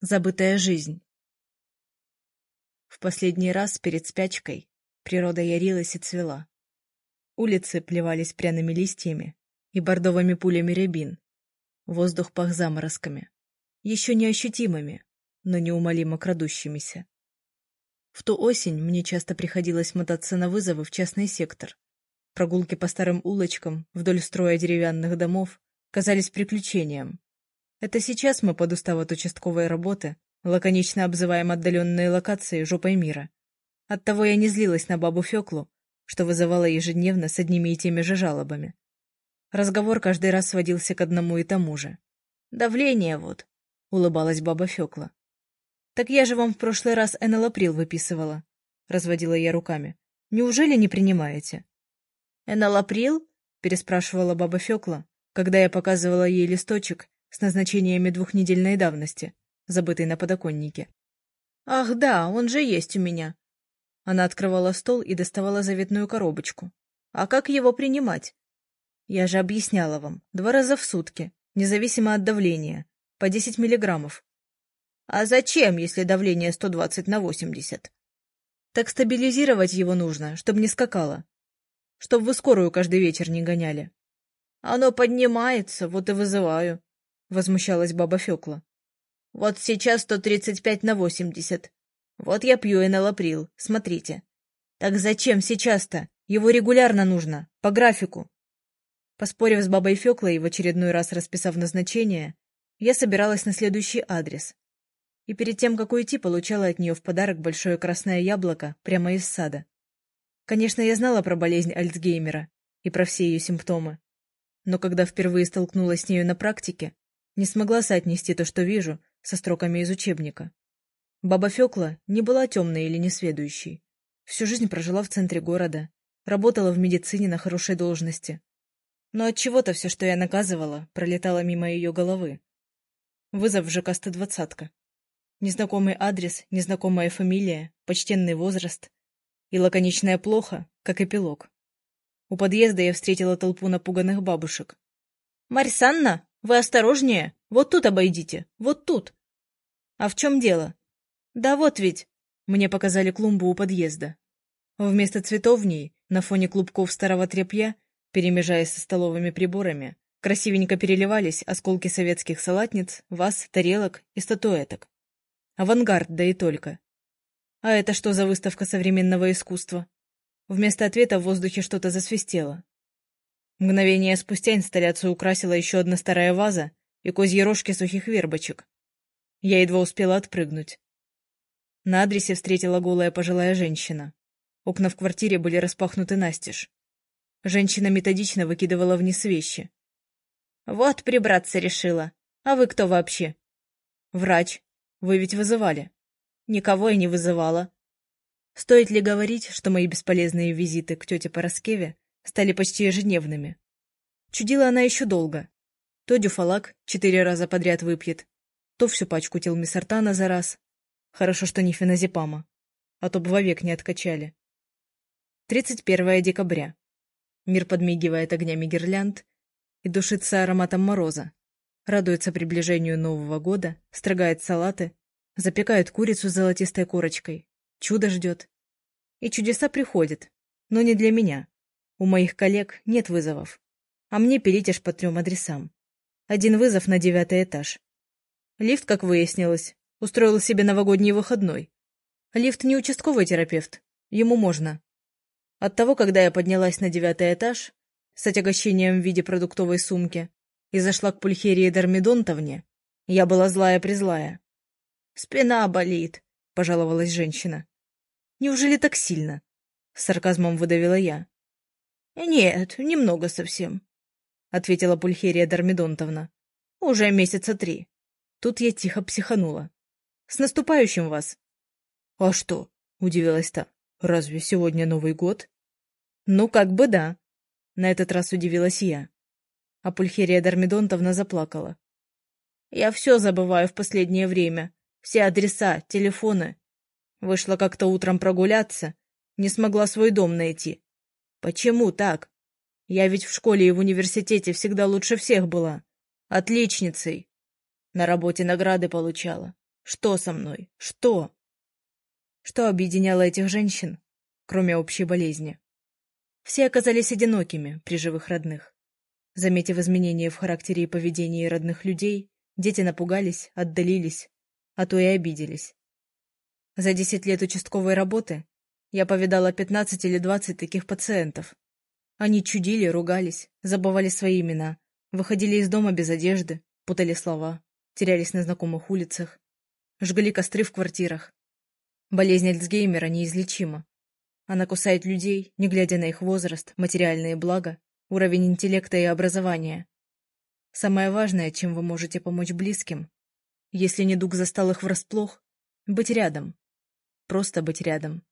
Забытая жизнь. В последний раз перед спячкой природа ярилась и цвела. Улицы плевались пряными листьями и бордовыми пулями рябин. Воздух пах заморозками, еще неощутимыми, но неумолимо крадущимися. В ту осень мне часто приходилось мотаться на вызовы в частный сектор. Прогулки по старым улочкам вдоль строя деревянных домов казались приключением, это сейчас мы под устав от участковой работы лаконично обзываем отдаленные локации жопой мира. Оттого я не злилась на бабу Феклу, что вызывала ежедневно с одними и теми же жалобами. Разговор каждый раз сводился к одному и тому же. «Давление вот», — улыбалась баба Фекла. «Так я же вам в прошлый раз энолаприл выписывала», — разводила я руками. «Неужели не принимаете?» «Энолаприл?» — переспрашивала баба Фекла, когда я показывала ей листочек с назначениями двухнедельной давности, забытый на подоконнике. «Ах да, он же есть у меня!» Она открывала стол и доставала заветную коробочку. «А как его принимать?» «Я же объясняла вам. Два раза в сутки, независимо от давления. По десять миллиграммов». «А зачем, если давление сто двадцать на восемьдесят?» «Так стабилизировать его нужно, чтобы не скакало. Чтоб вы скорую каждый вечер не гоняли». «Оно поднимается, вот и вызываю», — возмущалась баба Фёкла. «Вот сейчас сто тридцать пять на восемьдесят. Вот я пью энолаприл, смотрите. Так зачем сейчас-то? Его регулярно нужно, по графику». Поспорив с бабой Фёклой в очередной раз расписав назначение, я собиралась на следующий адрес. И перед тем, как уйти, получала от нее в подарок большое красное яблоко прямо из сада. Конечно, я знала про болезнь Альцгеймера и про все ее симптомы. Но когда впервые столкнулась с нею на практике, не смогла соотнести то, что вижу, со строками из учебника. Баба Фёкла не была темной или несведущей. Всю жизнь прожила в центре города, работала в медицине на хорошей должности. Но от чего то все, что я наказывала, пролетало мимо ее головы. Вызов в ЖК 120 Незнакомый адрес, незнакомая фамилия, почтенный возраст и лаконичная плохо, как эпилог. У подъезда я встретила толпу напуганных бабушек. — Марь Санна, вы осторожнее. Вот тут обойдите. Вот тут. А в чем дело? Да вот ведь. Мне показали клумбу у подъезда. Вместо цветов в ней, на фоне клубков старого тряпья, перемежаясь со столовыми приборами, красивенько переливались осколки советских салатниц, ваз, тарелок и статуэток. Авангард, да и только. А это что за выставка современного искусства? Вместо ответа в воздухе что-то засвистело. Мгновение спустя инсталляцию украсила еще одна старая ваза и козьи рожки сухих вербочек. Я едва успела отпрыгнуть. На адресе встретила голая пожилая женщина. Окна в квартире были распахнуты настежь. Женщина методично выкидывала вниз вещи. «Вот прибраться решила. А вы кто вообще?» «Врач. Вы ведь вызывали?» «Никого я не вызывала». Стоит ли говорить, что мои бесполезные визиты к тете Пороскеве стали почти ежедневными. Чудила она еще долго. То дюфалак четыре раза подряд выпьет, то всю пачку телмисартана за раз. Хорошо, что не феназепама, а то бы вовек не откачали. 31 декабря. Мир подмигивает огнями гирлянд и душится ароматом мороза. Радуется приближению Нового года, строгает салаты, запекает курицу с золотистой корочкой. Чудо ждет. И чудеса приходят, но не для меня. У моих коллег нет вызовов, а мне аж по трем адресам. Один вызов на девятый этаж. Лифт, как выяснилось, устроил себе новогодний выходной. Лифт не участковый терапевт, ему можно. От того, когда я поднялась на девятый этаж с отягощением в виде продуктовой сумки и зашла к пульхерии Дормидонтовне, я была злая-призлая. «Спина болит», — пожаловалась женщина. «Неужели так сильно?» — с сарказмом выдавила я. «Нет, немного совсем», — ответила Пульхерия Дармидонтовна. «Уже месяца три». Тут я тихо психанула. «С наступающим вас!» «А что?» — удивилась та. «Разве сегодня Новый год?» «Ну, как бы да». На этот раз удивилась я. А Пульхерия Дармидонтовна заплакала. «Я все забываю в последнее время. Все адреса, телефоны. Вышла как-то утром прогуляться, не смогла свой дом найти. Почему так? Я ведь в школе и в университете всегда лучше всех была. Отличницей. На работе награды получала. Что со мной? Что? Что объединяло этих женщин, кроме общей болезни? Все оказались одинокими при живых родных. Заметив изменения в характере и поведении родных людей, дети напугались, отдалились, а то и обиделись. За десять лет участковой работы я повидала пятнадцать или двадцать таких пациентов. Они чудили, ругались, забывали свои имена, выходили из дома без одежды, путали слова, терялись на знакомых улицах, жгли костры в квартирах. Болезнь Альцгеймера неизлечима. Она кусает людей, не глядя на их возраст, материальные блага, уровень интеллекта и образования. Самое важное, чем вы можете помочь близким, если недуг застал их врасплох, быть рядом. Просто быть рядом.